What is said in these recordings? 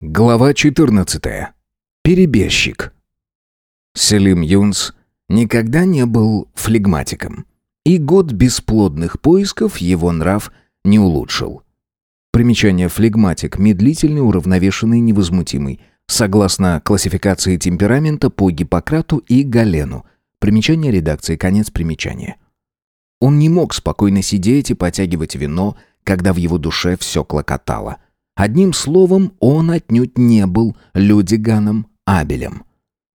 Глава 14. Перебежчик. Селим Юнс никогда не был флегматиком, и год бесплодных поисков его нрав не улучшил. Примечание флегматик – медлительный, уравновешенный, невозмутимый, согласно классификации темперамента по Гиппократу и Галену. Примечание редакции, конец примечания. Он не мог спокойно сидеть и потягивать вино, когда в его душе все клокотало – Одним словом, он отнюдь не был Людиганом Абелем.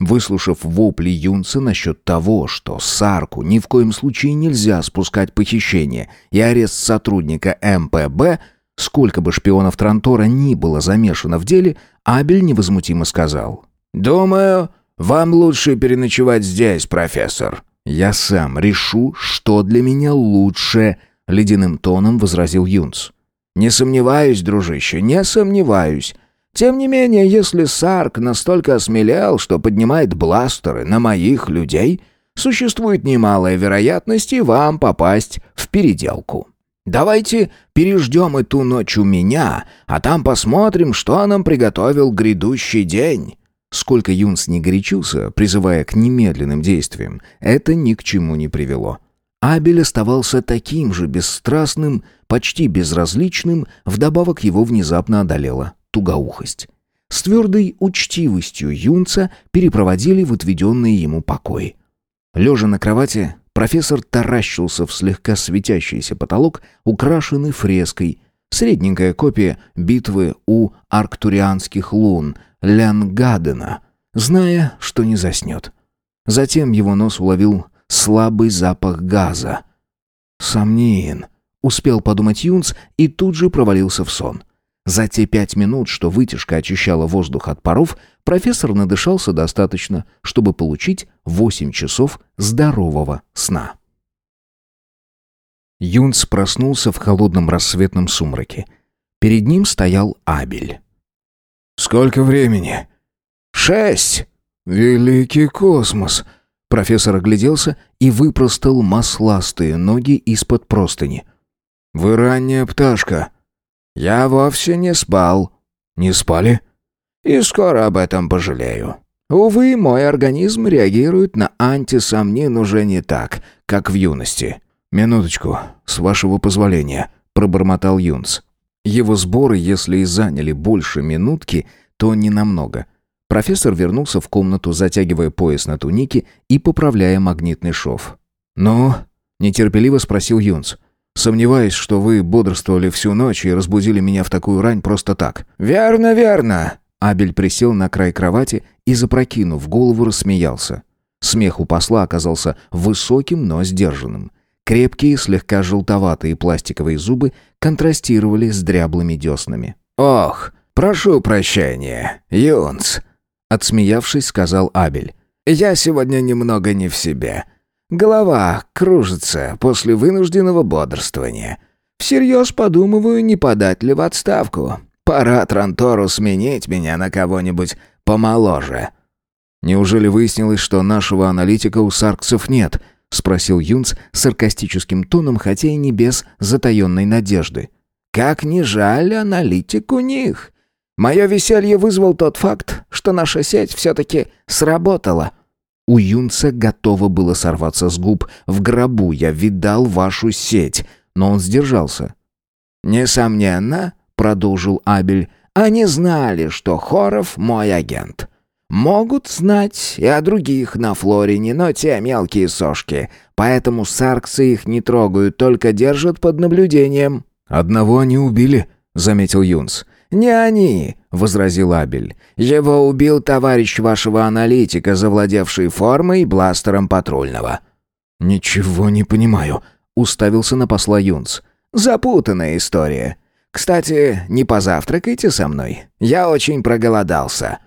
Выслушав вопли Юнца насчет того, что Сарку ни в коем случае нельзя спускать похищение и арест сотрудника МПБ, сколько бы шпионов Трантора ни было замешано в деле, Абель невозмутимо сказал. «Думаю, вам лучше переночевать здесь, профессор». «Я сам решу, что для меня лучше», — ледяным тоном возразил Юнц. «Не сомневаюсь, дружище, не сомневаюсь. Тем не менее, если Сарк настолько осмелел, что поднимает бластеры на моих людей, существует немалая вероятность и вам попасть в переделку. Давайте переждем эту ночь у меня, а там посмотрим, что нам приготовил грядущий день». Сколько Юнс не горячился, призывая к немедленным действиям, это ни к чему не привело. Абель оставался таким же бесстрастным, почти безразличным, вдобавок его внезапно одолела тугоухость. С твердой учтивостью юнца перепроводили в отведенные ему покои. Лежа на кровати, профессор таращился в слегка светящийся потолок, украшенный фреской, средненькая копия битвы у арктурианских лун Лянгадена, зная, что не заснет. Затем его нос уловил слабый запах газа. «Сомнин», — успел подумать Юнц и тут же провалился в сон. За те пять минут, что вытяжка очищала воздух от паров, профессор надышался достаточно, чтобы получить восемь часов здорового сна. Юнц проснулся в холодном рассветном сумраке. Перед ним стоял Абель. «Сколько времени?» «Шесть!» «Великий космос!» Профессор огляделся и выпростал масластые ноги из-под простыни. «Вы ранняя пташка». «Я вовсе не спал». «Не спали?» «И скоро об этом пожалею. Увы, мой организм реагирует на антисомнин уже не так, как в юности». «Минуточку, с вашего позволения», — пробормотал Юнс. Его сборы, если и заняли больше минутки, то не намного. Профессор вернулся в комнату, затягивая пояс на тунике и поправляя магнитный шов. «Ну?» – нетерпеливо спросил Юнц. «Сомневаюсь, что вы бодрствовали всю ночь и разбудили меня в такую рань просто так». «Верно, верно!» Абель присел на край кровати и, запрокинув голову, рассмеялся. Смех у посла оказался высоким, но сдержанным. Крепкие, слегка желтоватые пластиковые зубы контрастировали с дряблыми деснами. «Ох, прошу прощения, Юнц!» Отсмеявшись, сказал Абель. «Я сегодня немного не в себе. Голова кружится после вынужденного бодрствования. Всерьез подумываю, не подать ли в отставку. Пора Трантору сменить меня на кого-нибудь помоложе». «Неужели выяснилось, что нашего аналитика у саркцев нет?» — спросил Юнц саркастическим тоном, хотя и не без затаенной надежды. «Как ни жаль, аналитик у них. Мое веселье вызвал тот факт, что наша сеть все-таки сработала. У Юнца готово было сорваться с губ. «В гробу я видал вашу сеть», но он сдержался. «Несомненно», — продолжил Абель, — «они знали, что Хоров мой агент. Могут знать и о других на Флорине, но те мелкие сошки, поэтому сарксы их не трогают, только держат под наблюдением». «Одного они убили», — заметил Юнц. «Не они», — возразил Абель. «Его убил товарищ вашего аналитика, завладевший формой бластером патрульного». «Ничего не понимаю», — уставился на посла Юнц. «Запутанная история. Кстати, не позавтракайте со мной. Я очень проголодался».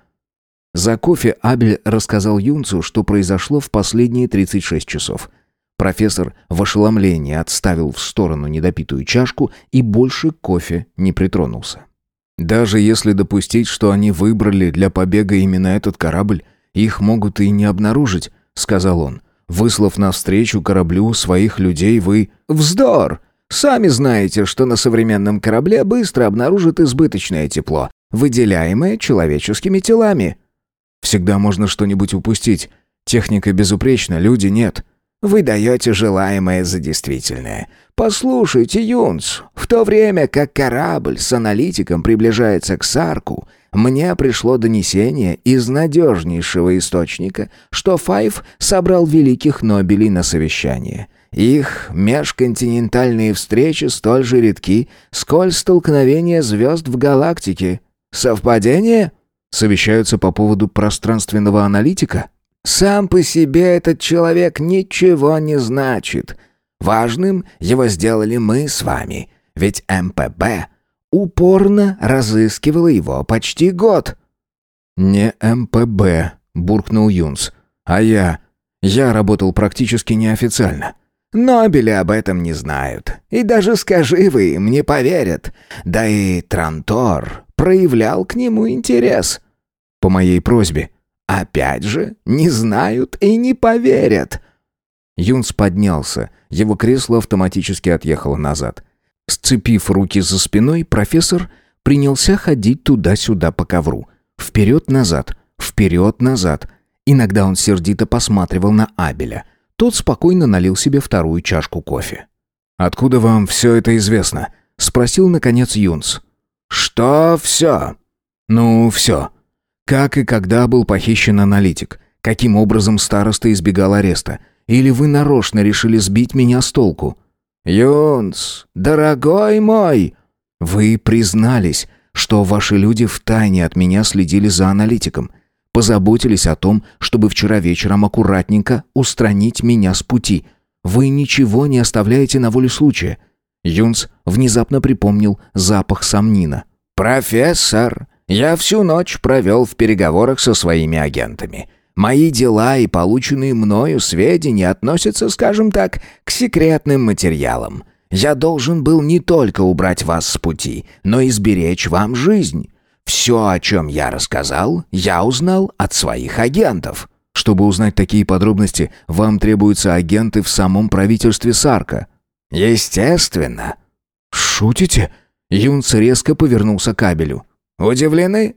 За кофе Абель рассказал Юнцу, что произошло в последние 36 часов. Профессор в ошеломлении отставил в сторону недопитую чашку и больше кофе не притронулся. Даже если допустить, что они выбрали для побега именно этот корабль, их могут и не обнаружить, сказал он. Выслав навстречу кораблю своих людей, вы... Вздор! Сами знаете, что на современном корабле быстро обнаружат избыточное тепло, выделяемое человеческими телами. Всегда можно что-нибудь упустить. Техника безупречна, люди нет. Вы даете желаемое за действительное. Послушайте, Юнс, в то время как корабль с аналитиком приближается к Сарку, мне пришло донесение из надежнейшего источника, что Файв собрал великих Нобелей на совещание. Их межконтинентальные встречи столь же редки, сколь столкновения звезд в галактике. Совпадение? Совещаются по поводу пространственного аналитика? Сам по себе этот человек ничего не значит. Важным его сделали мы с вами, ведь МПБ упорно разыскивала его почти год. «Не МПБ», — буркнул Юнс, — «а я. Я работал практически неофициально». Нобели об этом не знают. И даже скажи вы им, не поверят. Да и Трантор проявлял к нему интерес. По моей просьбе. Опять же, не знают и не поверят. Юнс поднялся. Его кресло автоматически отъехало назад. Сцепив руки за спиной, профессор принялся ходить туда-сюда по ковру. Вперед-назад, вперед-назад. Иногда он сердито посматривал на Абеля — тот спокойно налил себе вторую чашку кофе. «Откуда вам все это известно?» — спросил, наконец, Юнс. «Что все?» «Ну, все. Как и когда был похищен аналитик? Каким образом староста избегал ареста? Или вы нарочно решили сбить меня с толку?» «Юнс, дорогой мой!» «Вы признались, что ваши люди втайне от меня следили за аналитиком позаботились о том, чтобы вчера вечером аккуратненько устранить меня с пути. Вы ничего не оставляете на волю случая». Юнс внезапно припомнил запах самнина. «Профессор, я всю ночь провел в переговорах со своими агентами. Мои дела и полученные мною сведения относятся, скажем так, к секретным материалам. Я должен был не только убрать вас с пути, но и сберечь вам жизнь. Все, о чем я рассказал, я узнал от своих агентов. Чтобы узнать такие подробности, вам требуются агенты в самом правительстве Сарка. Естественно. Шутите? Юнц резко повернулся к кабелю. Удивлены?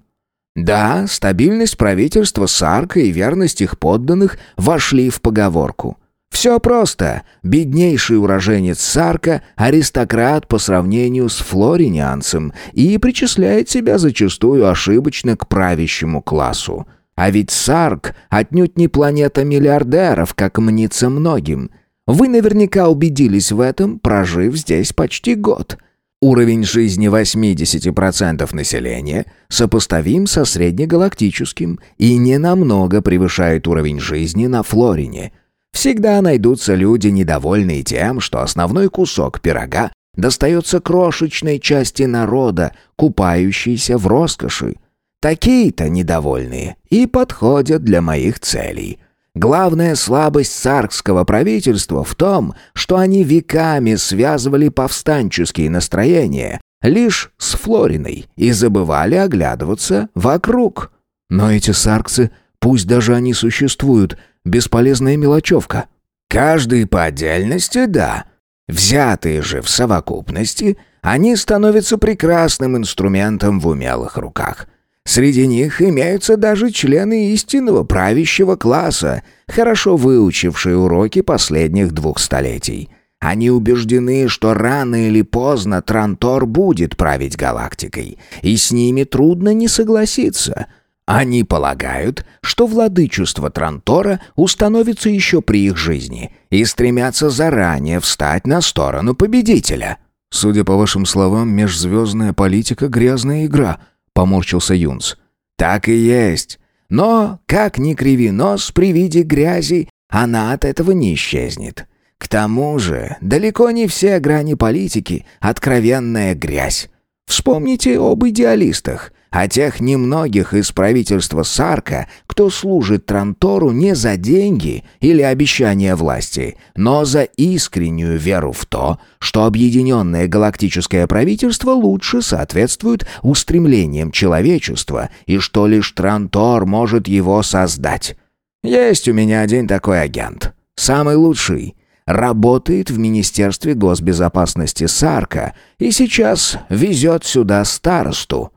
Да, стабильность правительства Сарка и верность их подданных вошли в поговорку. Все просто. Беднейший уроженец Сарка – аристократ по сравнению с флоринианцем и причисляет себя зачастую ошибочно к правящему классу. А ведь Сарк отнюдь не планета миллиардеров, как мнится многим. Вы наверняка убедились в этом, прожив здесь почти год. Уровень жизни 80% населения сопоставим со среднегалактическим и не намного превышает уровень жизни на Флорине – Всегда найдутся люди, недовольные тем, что основной кусок пирога достается крошечной части народа, купающейся в роскоши. Такие-то недовольные и подходят для моих целей. Главная слабость царского правительства в том, что они веками связывали повстанческие настроения лишь с Флориной и забывали оглядываться вокруг. Но эти сарксы, пусть даже они существуют, Бесполезная мелочевка. Каждый по отдельности, да. Взятые же в совокупности, они становятся прекрасным инструментом в умелых руках. Среди них имеются даже члены истинного правящего класса, хорошо выучившие уроки последних двух столетий. Они убеждены, что рано или поздно Трантор будет править галактикой, и с ними трудно не согласиться — они полагают, что владычество Трантора установится еще при их жизни и стремятся заранее встать на сторону победителя. «Судя по вашим словам, межзвездная политика — грязная игра», — поморщился Юнс. «Так и есть. Но, как ни криви нос при виде грязи, она от этого не исчезнет. К тому же, далеко не все грани политики — откровенная грязь. Вспомните об идеалистах — а тех немногих из правительства Сарка, кто служит Трантору не за деньги или обещания власти, но за искреннюю веру в то, что объединенное галактическое правительство лучше соответствует устремлениям человечества и что лишь Трантор может его создать. Есть у меня один такой агент, самый лучший, работает в Министерстве госбезопасности Сарка и сейчас везет сюда старосту.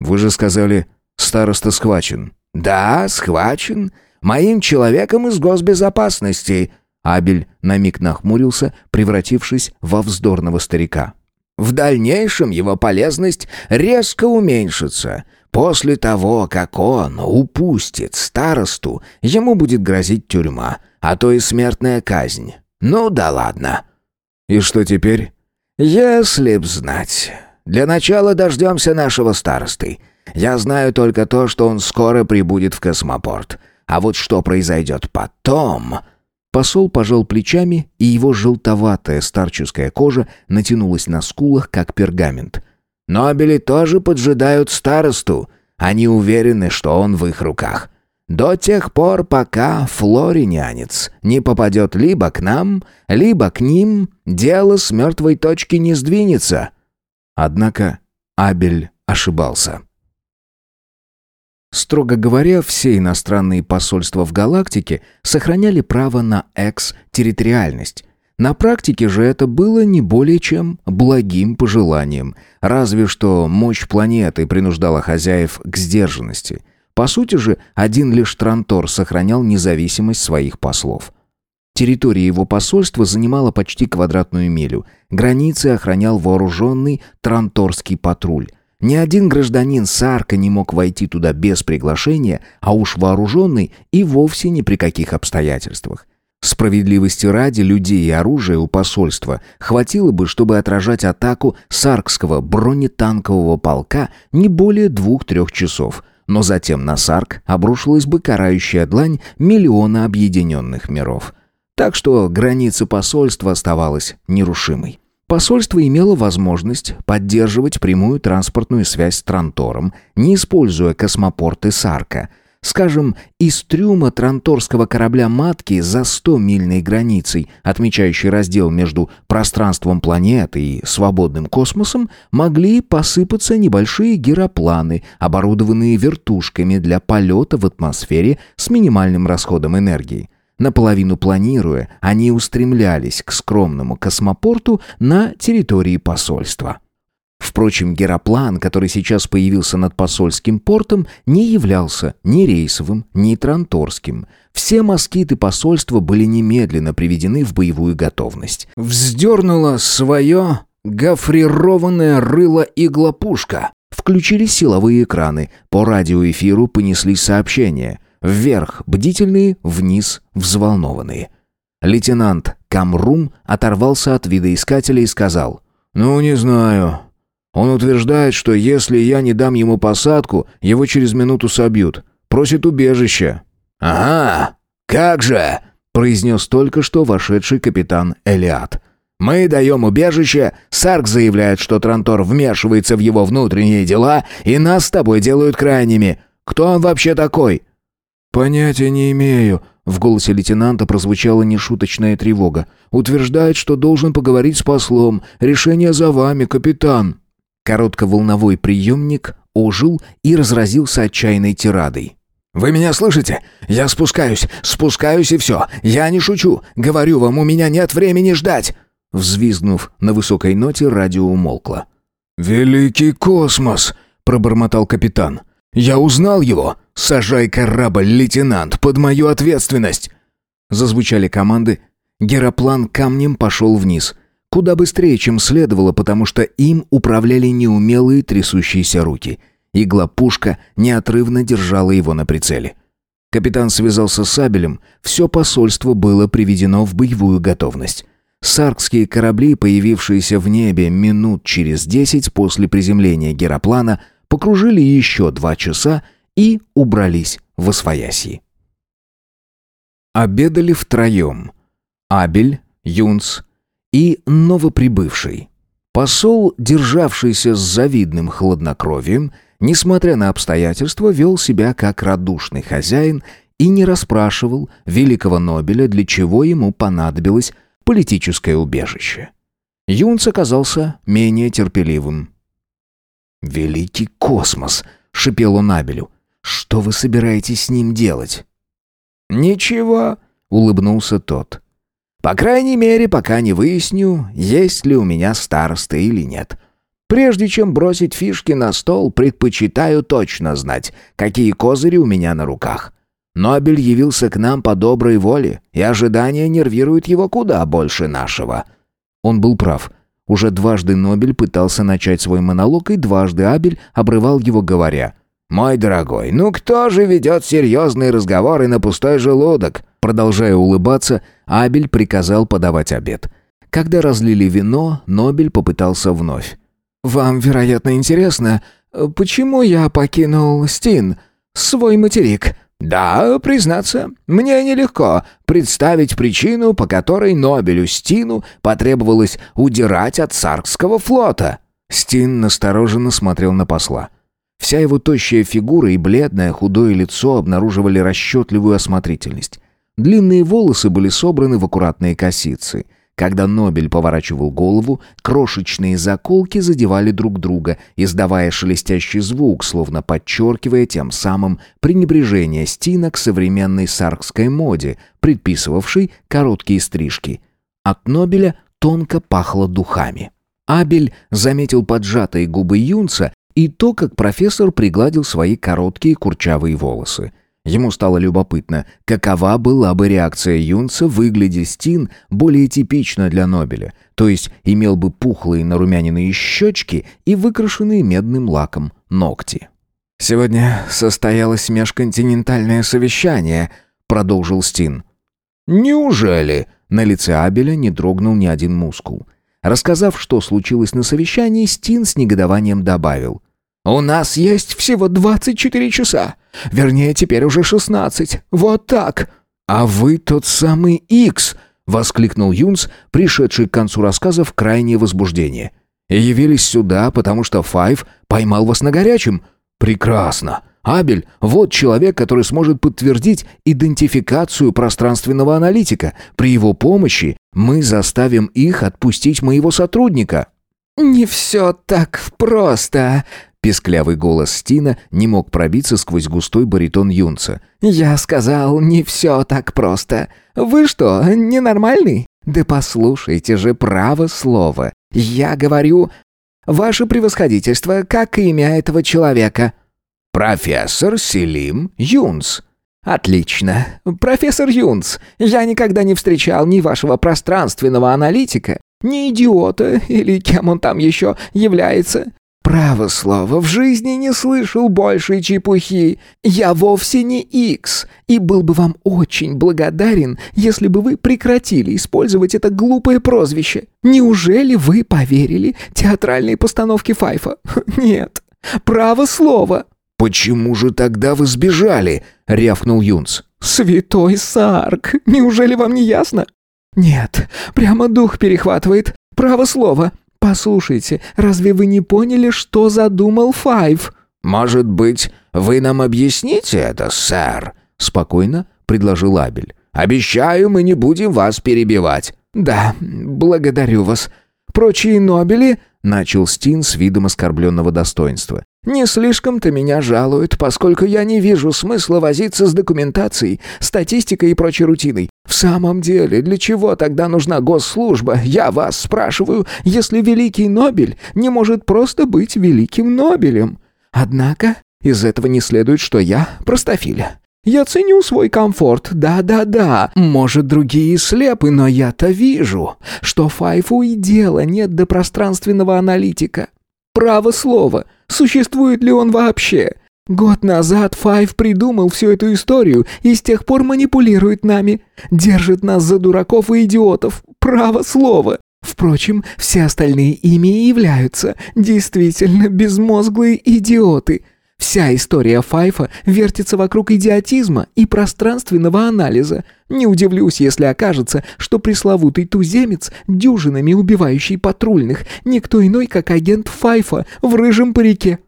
«Вы же сказали, староста схвачен». «Да, схвачен. Моим человеком из госбезопасности». Абель на миг нахмурился, превратившись во вздорного старика. «В дальнейшем его полезность резко уменьшится. После того, как он упустит старосту, ему будет грозить тюрьма, а то и смертная казнь. Ну да ладно». «И что теперь?» «Если б знать. Для начала дождемся нашего старосты. Я знаю только то, что он скоро прибудет в космопорт. А вот что произойдет потом...» Посол пожал плечами, и его желтоватая старческая кожа натянулась на скулах, как пергамент. «Нобели тоже поджидают старосту. Они уверены, что он в их руках. До тех пор, пока флоринянец не попадет либо к нам, либо к ним, дело с мертвой точки не сдвинется». Однако Абель ошибался. Строго говоря, все иностранные посольства в галактике сохраняли право на экс-территориальность. На практике же это было не более чем благим пожеланием, разве что мощь планеты принуждала хозяев к сдержанности. По сути же, один лишь Трантор сохранял независимость своих послов. Территория его посольства занимала почти квадратную милю. Границы охранял вооруженный Транторский патруль. Ни один гражданин Сарка не мог войти туда без приглашения, а уж вооруженный и вовсе ни при каких обстоятельствах. Справедливости ради людей и оружия у посольства хватило бы, чтобы отражать атаку саркского бронетанкового полка не более двух-трех часов, но затем на Сарк обрушилась бы карающая длань миллиона объединенных миров. Так что граница посольства оставалась нерушимой. Посольство имело возможность поддерживать прямую транспортную связь с Трантором, не используя космопорты Сарка. Скажем, из трюма транторского корабля «Матки» за 100-мильной границей, отмечающей раздел между пространством планеты и свободным космосом, могли посыпаться небольшие гиропланы, оборудованные вертушками для полета в атмосфере с минимальным расходом энергии. Наполовину планируя, они устремлялись к скромному космопорту на территории посольства. Впрочем, героплан, который сейчас появился над посольским портом, не являлся ни рейсовым, ни транторским. Все москиты посольства были немедленно приведены в боевую готовность. Вздернула свое гофрированное рыло иглопушка. Включились силовые экраны. По радиоэфиру понеслись сообщения. Вверх бдительные, вниз взволнованные. Лейтенант Камрум оторвался от видоискателя и сказал «Ну, не знаю. Он утверждает, что если я не дам ему посадку, его через минуту собьют. Просит убежище». «Ага, как же!» — произнес только что вошедший капитан Элиад. «Мы даем убежище, Сарк заявляет, что Трантор вмешивается в его внутренние дела, и нас с тобой делают крайними. Кто он вообще такой? «Понятия не имею», — в голосе лейтенанта прозвучала нешуточная тревога. «Утверждает, что должен поговорить с послом. Решение за вами, капитан». Коротковолновой приемник ожил и разразился отчаянной тирадой. «Вы меня слышите? Я спускаюсь, спускаюсь и все. Я не шучу. Говорю вам, у меня нет времени ждать!» Взвизгнув на высокой ноте, радио умолкло. «Великий космос!» — пробормотал капитан. «Я узнал его! Сажай корабль, лейтенант, под мою ответственность!» Зазвучали команды. Героплан камнем пошел вниз. Куда быстрее, чем следовало, потому что им управляли неумелые трясущиеся руки. Игла-пушка неотрывно держала его на прицеле. Капитан связался с Сабелем. Все посольство было приведено в боевую готовность. Саркские корабли, появившиеся в небе минут через десять после приземления героплана, покружили еще два часа и убрались в Освояси. Обедали втроем. Абель, Юнц и новоприбывший. Посол, державшийся с завидным хладнокровием, несмотря на обстоятельства, вел себя как радушный хозяин и не расспрашивал великого Нобеля, для чего ему понадобилось политическое убежище. Юнц оказался менее терпеливым. «Великий космос!» — шипел он Абелю. «Что вы собираетесь с ним делать?» «Ничего», — улыбнулся тот. «По крайней мере, пока не выясню, есть ли у меня староста или нет. Прежде чем бросить фишки на стол, предпочитаю точно знать, какие козыри у меня на руках. Нобель явился к нам по доброй воле, и ожидания нервируют его куда больше нашего». Он был прав. Уже дважды Нобель пытался начать свой монолог, и дважды Абель обрывал его, говоря «Мой дорогой, ну кто же ведет серьезные разговоры на пустой желудок?» Продолжая улыбаться, Абель приказал подавать обед. Когда разлили вино, Нобель попытался вновь. «Вам, вероятно, интересно, почему я покинул Стин, свой материк?» Да, признаться, мне нелегко представить причину, по которой Нобелю Стину потребовалось удирать от Саркского флота. Стин настороженно смотрел на посла. Вся его тощая фигура и бледное худое лицо обнаруживали расчетливую осмотрительность. Длинные волосы были собраны в аккуратные косицы – когда Нобель поворачивал голову, крошечные заколки задевали друг друга, издавая шелестящий звук, словно подчеркивая тем самым пренебрежение Стина к современной саркской моде, предписывавшей короткие стрижки. От Нобеля тонко пахло духами. Абель заметил поджатые губы Юнца и то, как профессор пригладил свои короткие курчавые волосы. Ему стало любопытно, какова была бы реакция Юнца, выглядя Стин более типично для Нобеля, то есть имел бы пухлые нарумяненные щечки и выкрашенные медным лаком ногти. «Сегодня состоялось межконтинентальное совещание», — продолжил Стин. «Неужели?» На лице Абеля не дрогнул ни один мускул. Рассказав, что случилось на совещании, Стин с негодованием добавил. «У нас есть всего 24 часа. Вернее, теперь уже 16. Вот так». «А вы тот самый Икс!» — воскликнул Юнс, пришедший к концу рассказа в крайнее возбуждение. «И явились сюда, потому что Файв поймал вас на горячем. Прекрасно! Абель — вот человек, который сможет подтвердить идентификацию пространственного аналитика. При его помощи мы заставим их отпустить моего сотрудника». «Не все так просто», Песклявый голос Стина не мог пробиться сквозь густой баритон Юнца. «Я сказал, не все так просто. Вы что, ненормальный? Да послушайте же право слово. Я говорю, ваше превосходительство, как имя этого человека?» «Профессор Селим Юнц». «Отлично. Профессор Юнц, я никогда не встречал ни вашего пространственного аналитика, ни идиота, или кем он там еще является. Право слово, в жизни не слышал большей чепухи. Я вовсе не Икс, и был бы вам очень благодарен, если бы вы прекратили использовать это глупое прозвище. Неужели вы поверили театральной постановке Файфа? Нет. Право слово. «Почему же тогда вы сбежали?» — рявкнул Юнц. «Святой Сарк, неужели вам не ясно?» «Нет, прямо дух перехватывает. Право слово. «Послушайте, разве вы не поняли, что задумал Файв?» «Может быть, вы нам объясните это, сэр?» Спокойно предложил Абель. «Обещаю, мы не будем вас перебивать». «Да, благодарю вас. Прочие Нобели...» Начал Стин с видом оскорбленного достоинства. Не слишком-то меня жалуют, поскольку я не вижу смысла возиться с документацией, статистикой и прочей рутиной. В самом деле, для чего тогда нужна госслужба? Я вас спрашиваю, если великий Нобель не может просто быть великим Нобелем. Однако, из этого не следует, что я простофиля. Я ценю свой комфорт, да-да-да. Может, другие слепы, но я-то вижу, что Файфу и дела нет до пространственного аналитика. Право слово, существует ли он вообще? Год назад Файв придумал всю эту историю и с тех пор манипулирует нами. Держит нас за дураков и идиотов. Право слово. Впрочем, все остальные ими и являются действительно безмозглые идиоты. Вся история Файфа вертится вокруг идиотизма и пространственного анализа. Не удивлюсь, если окажется, что пресловутый туземец, дюжинами убивающий патрульных, никто иной, как агент Файфа в рыжем парике.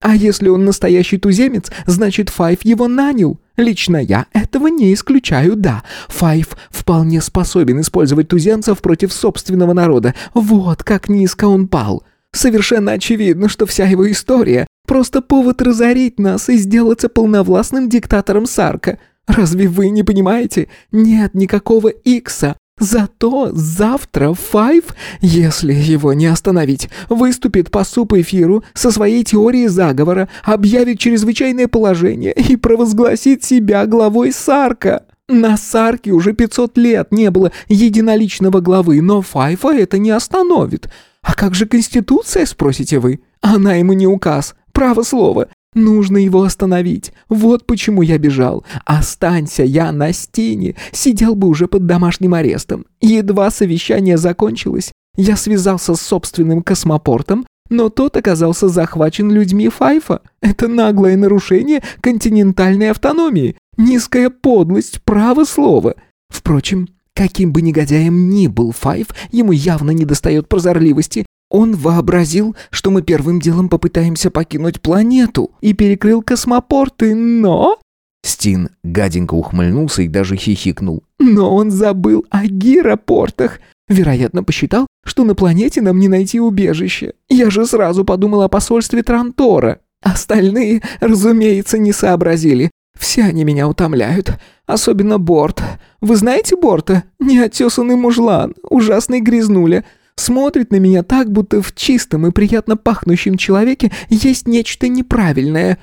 А если он настоящий туземец, значит Файф его нанял. Лично я этого не исключаю, да. Файф вполне способен использовать туземцев против собственного народа. Вот как низко он пал. Совершенно очевидно, что вся его история — просто повод разорить нас и сделаться полновластным диктатором Сарка. Разве вы не понимаете? Нет никакого Икса. Зато завтра Файв, если его не остановить, выступит по суп-эфиру со своей теорией заговора, объявит чрезвычайное положение и провозгласит себя главой Сарка. На Сарке уже 500 лет не было единоличного главы, но Файфа это не остановит. А как же Конституция, спросите вы? Она ему не указ, право слово. Нужно его остановить. Вот почему я бежал. Останься я на стене, сидел бы уже под домашним арестом. Едва совещание закончилось, я связался с собственным космопортом, но тот оказался захвачен людьми Файфа. Это наглое нарушение континентальной автономии. Низкая подлость, право слова. Впрочем, каким бы негодяем ни был Файф, ему явно недостает прозорливости, он вообразил, что мы первым делом попытаемся покинуть планету и перекрыл космопорты, но...» Стин гаденько ухмыльнулся и даже хихикнул. «Но он забыл о гиропортах. Вероятно, посчитал, что на планете нам не найти убежище. Я же сразу подумал о посольстве Трантора. Остальные, разумеется, не сообразили. Все они меня утомляют. Особенно Борт. Вы знаете Борта? Неотесанный мужлан, ужасный грязнуля. Смотрит на меня так, будто в чистом и приятно пахнущем человеке есть нечто неправильное».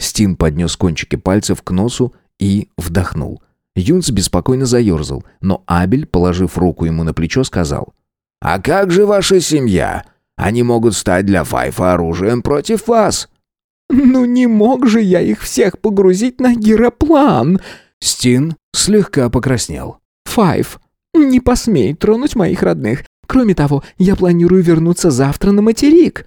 Стин поднес кончики пальцев к носу и вдохнул. Юнс беспокойно заерзал, но Абель, положив руку ему на плечо, сказал. «А как же ваша семья? Они могут стать для Файфа оружием против вас». «Ну не мог же я их всех погрузить на гироплан!» Стин слегка покраснел. «Файф, не посмей тронуть моих родных. Кроме того, я планирую вернуться завтра на материк».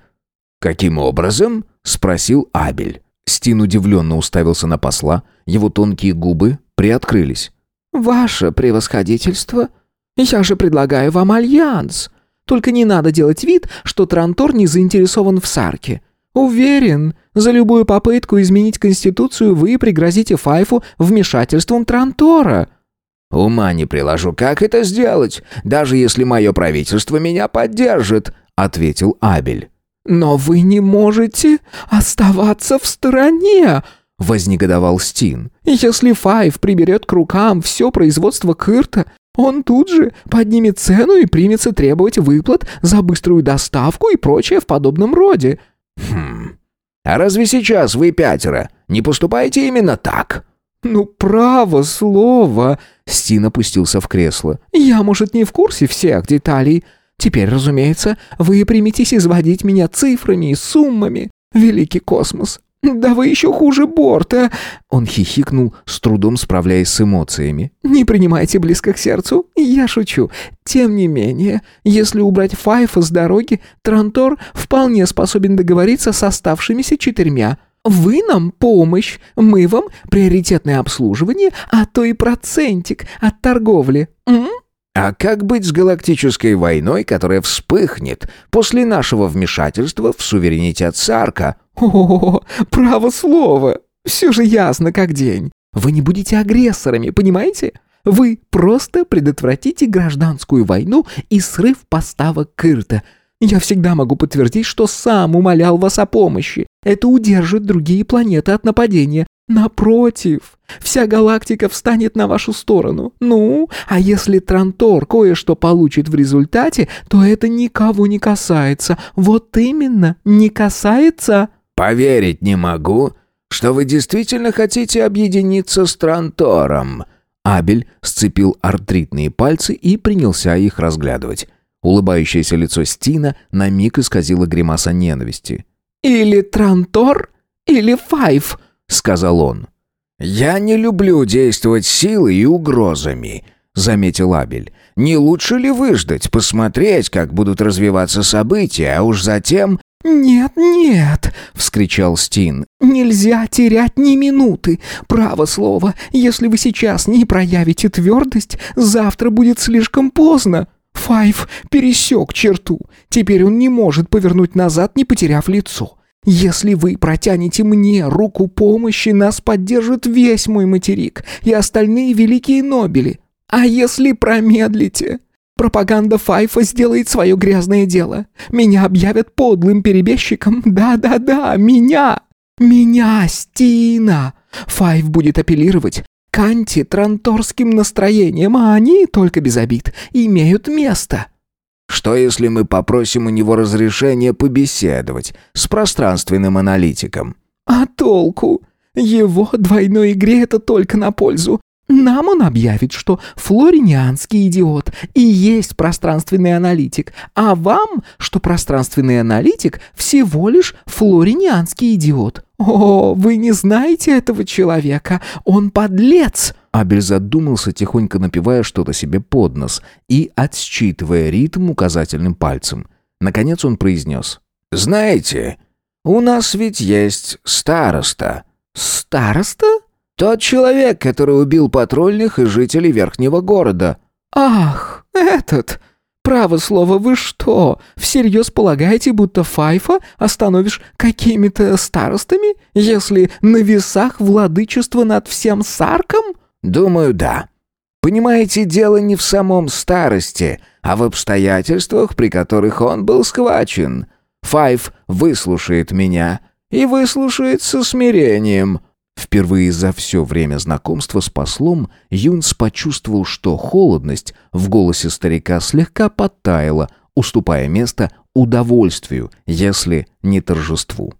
«Каким образом?» — спросил Абель. Стин удивленно уставился на посла, его тонкие губы приоткрылись. «Ваше превосходительство, я же предлагаю вам альянс. Только не надо делать вид, что Трантор не заинтересован в Сарке. Уверен, за любую попытку изменить Конституцию вы пригрозите Файфу вмешательством Трантора». «Ума не приложу, как это сделать, даже если мое правительство меня поддержит», — ответил Абель. «Но вы не можете оставаться в стороне», — вознегодовал Стин. «Если Файв приберет к рукам все производство Кырта, он тут же поднимет цену и примется требовать выплат за быструю доставку и прочее в подобном роде». «Хм... А разве сейчас вы пятеро не поступаете именно так?» «Ну, право слово!» Стин опустился в кресло. «Я, может, не в курсе всех деталей. Теперь, разумеется, вы приметесь изводить меня цифрами и суммами. Великий космос! Да вы еще хуже борта!» Он хихикнул, с трудом справляясь с эмоциями. «Не принимайте близко к сердцу, я шучу. Тем не менее, если убрать Файфа с дороги, Трантор вполне способен договориться с оставшимися четырьмя. Вы нам помощь, мы вам приоритетное обслуживание, а то и процентик от торговли. М? А как быть с галактической войной, которая вспыхнет после нашего вмешательства в суверенитет Сарка? О, право слово. Все же ясно как день. Вы не будете агрессорами, понимаете? Вы просто предотвратите гражданскую войну и срыв поставок Кырта – я всегда могу подтвердить, что сам умолял вас о помощи. Это удержит другие планеты от нападения. Напротив, вся галактика встанет на вашу сторону. Ну, а если Трантор кое-что получит в результате, то это никого не касается. Вот именно, не касается. Поверить не могу, что вы действительно хотите объединиться с Трантором. Абель сцепил артритные пальцы и принялся их разглядывать. Улыбающееся лицо Стина на миг исказило гримаса ненависти. «Или Трантор, или Файв», — сказал он. «Я не люблю действовать силой и угрозами», — заметил Абель. «Не лучше ли выждать, посмотреть, как будут развиваться события, а уж затем...» «Нет, нет!» — вскричал Стин. «Нельзя терять ни минуты. Право слово, если вы сейчас не проявите твердость, завтра будет слишком поздно». Файв пересек черту. Теперь он не может повернуть назад, не потеряв лицо. Если вы протянете мне руку помощи, нас поддержит весь мой материк и остальные великие нобели. А если промедлите, пропаганда Файфа сделает свое грязное дело. Меня объявят подлым перебежчиком. Да-да-да, меня. Меня, Стина. Файв будет апеллировать к антитранторским настроениям, а они, только без обид, имеют место». «Что, если мы попросим у него разрешения побеседовать с пространственным аналитиком?» «А толку? Его двойной игре это только на пользу. Нам он объявит, что флоринианский идиот и есть пространственный аналитик, а вам, что пространственный аналитик всего лишь флоринианский идиот. О, вы не знаете этого человека, он подлец!» Абель задумался, тихонько напивая что-то себе под нос и отсчитывая ритм указательным пальцем. Наконец он произнес. «Знаете, у нас ведь есть староста». «Староста?» Тот человек, который убил патрульных и жителей Верхнего города». «Ах, этот! Право слово, вы что, всерьез полагаете, будто Файфа остановишь какими-то старостами, если на весах владычество над всем Сарком?» «Думаю, да. Понимаете, дело не в самом старости, а в обстоятельствах, при которых он был схвачен. Файф выслушает меня и выслушает со смирением». Впервые за все время знакомства с послом Юнс почувствовал, что холодность в голосе старика слегка подтаяла, уступая место удовольствию, если не торжеству.